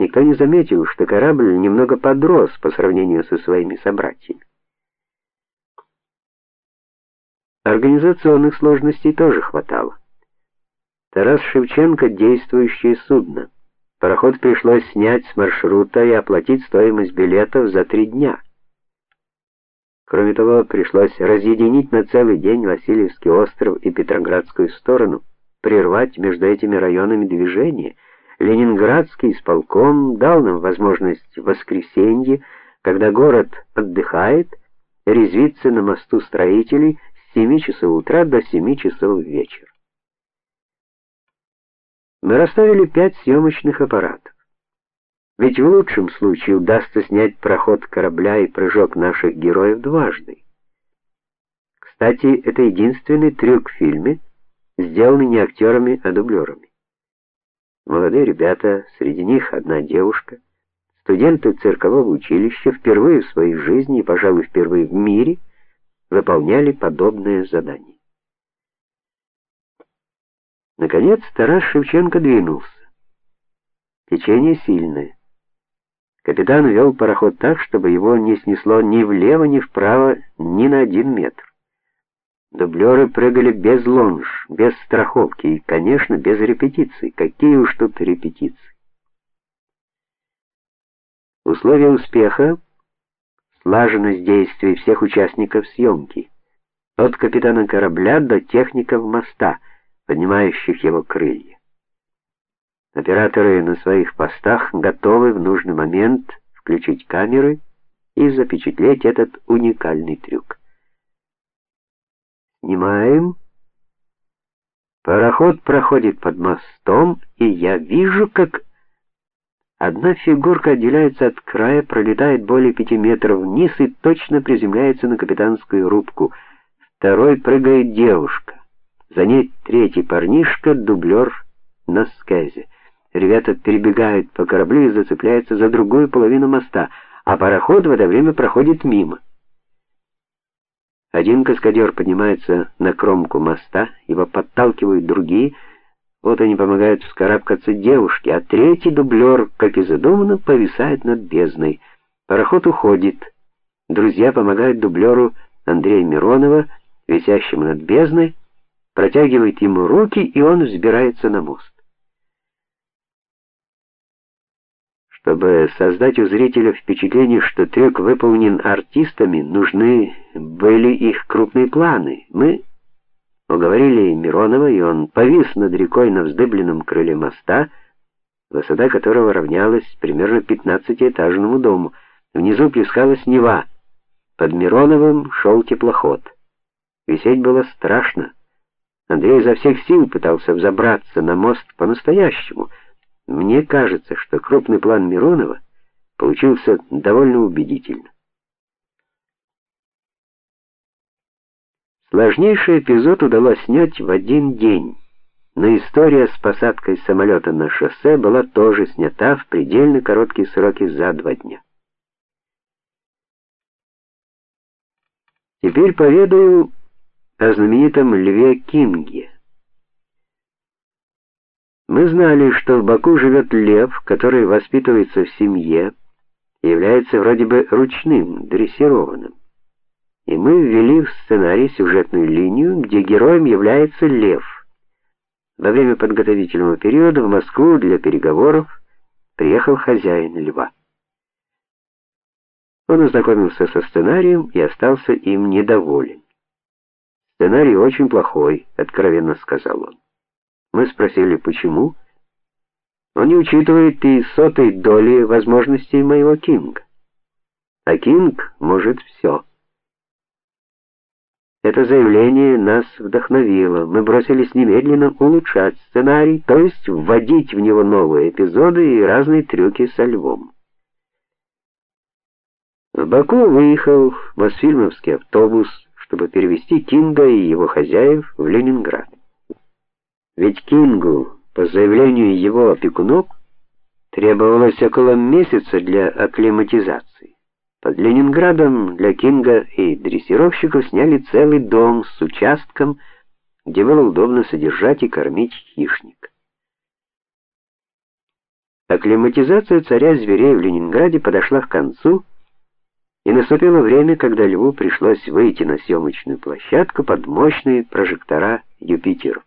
Никто не заметил, что корабль немного подрос по сравнению со своими собратьями. Организационных сложностей тоже хватало. Тарас Шевченко действующее судно. Пароход пришлось снять с маршрута и оплатить стоимость билетов за три дня. Кроме того, пришлось разъединить на целый день Васильевский остров и Петроградскую сторону, прервать между этими районами движение. Ленинградский исполком дал нам возможность в воскресенье, когда город отдыхает, резвиться на мосту строителей с 7 часов утра до 7 часов вечера. Мы расставили пять съемочных аппаратов. Ведь в лучшем случае удастся снять проход корабля и прыжок наших героев дважды. Кстати, это единственный трюк в фильме, сделанный не актерами, а дублерами. Молодые ребята, среди них одна девушка, студенты циркового училища впервые в своей жизни и, пожалуй, впервые в мире выполняли подобное задание. Наконец Тарас Шевченко двинулся. Течение сильное. Капитан вел пароход так, чтобы его не снесло ни влево, ни вправо, ни на один метр. Дублеры прыгали без лонж, без страховки и, конечно, без репетиций. Какие уж тут репетиции. Условия успеха слаженность действий всех участников съемки, от капитана корабля до техников моста поднимающих его крылья. Операторы на своих постах готовы в нужный момент включить камеры и запечатлеть этот уникальный трюк. Снимаем. Пароход проходит под мостом, и я вижу, как одна фигурка отделяется от края, пролетает более пяти метров вниз и точно приземляется на капитанскую рубку. Второй прыгает девушка. За ней третий парнишка, дублер на скезе. Ребята перебегают по кораблю и зацепляются за другую половину моста, а пароход в это время проходит мимо. Один каскадер поднимается на кромку моста, его подталкивают другие. Вот они помогают вскарабкаться девушке, а третий дублер, как и задумано, повисает над бездной. Пароход уходит. Друзья помогают дублеру Андрея Миронова, висящему над бездной, протягивает ему руки, и он взбирается на мост. Чтобы создать у зрителя впечатление, что трюк выполнен артистами, нужны были их крупные планы. Мы уговорили Миронова, и он повис над рекой на вздыбленном крыле моста, высота которого равнялась примерно пятнадцатиэтажному дому. Внизу плескалась Нева. Под Мироновым шел теплоход. Висеть было страшно. Андрей изо всех сил пытался взобраться на мост по-настоящему. Мне кажется, что крупный план Миронова получился довольно убедительным. Сложнейший эпизод удалось снять в один день. Но история с посадкой самолета на шоссе была тоже снята в предельно короткие сроки за два дня. Теперь поведаю о знаменитом Льве Кинге. Мы знали, что в Баку живет лев, который воспитывается в семье является вроде бы ручным, дрессированным. И мы ввели в сценарий сюжетную линию, где героем является лев. Во время подготовительного периода в Москву для переговоров приехал хозяин льва. Он ознакомился со сценарием и остался им недоволен. Сценарий очень плохой, откровенно сказал он. Мы спросили, почему? Он не учитывает и сотой доли возможностей моего Кинга. А Кинг может все. Это заявление нас вдохновило. Мы бросились немедленно улучшать сценарий, то есть вводить в него новые эпизоды и разные трюки со львом. В Баку выехал Мосфильмовский автобус чтобы перевести Кинга и его хозяев в Ленинград. Ведь Кингу, по заявлению его опекунов, требовалось около месяца для акклиматизации. Под Ленинградом для Кинга и дрессировщиков сняли целый дом с участком, где было удобно содержать и кормить хищник. Акклиматизация царя зверей в Ленинграде подошла к концу, и наступило время, когда Льву пришлось выйти на съемочную площадку под мощные прожектора Юпитеров.